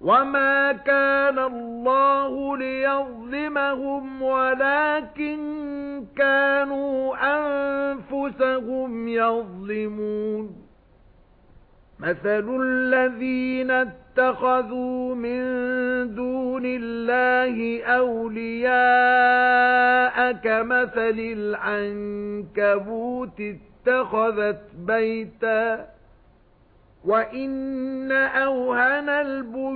وَمَا كَانَ اللَّهُ لِيَظْلِمَهُمْ وَلَكِن كَانُوا أَنفُسَهُمْ يَظْلِمُونَ مَثَلُ الَّذِينَ اتَّخَذُوا مِن دُونِ اللَّهِ أَوْلِيَاءَ كَمَثَلِ الْعَنكَبُوتِ اتَّخَذَتْ بَيْتًا وَإِنَّ أَوْهَنَ الْبُيُوتِ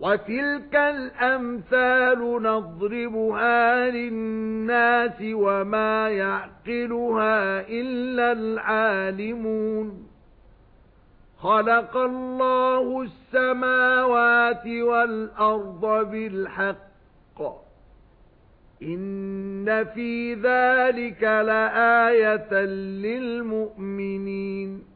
وَتِلْكَ الْأَمْثَالُ نَضْرِبُهَا لِلنَّاسِ وَمَا يَعْقِلُهَا إِلَّا الْعَالِمُونَ خَلَقَ اللَّهُ السَّمَاوَاتِ وَالْأَرْضَ بِالْحَقِّ إِنَّ فِي ذَلِكَ لَآيَةً لِلْمُؤْمِنِينَ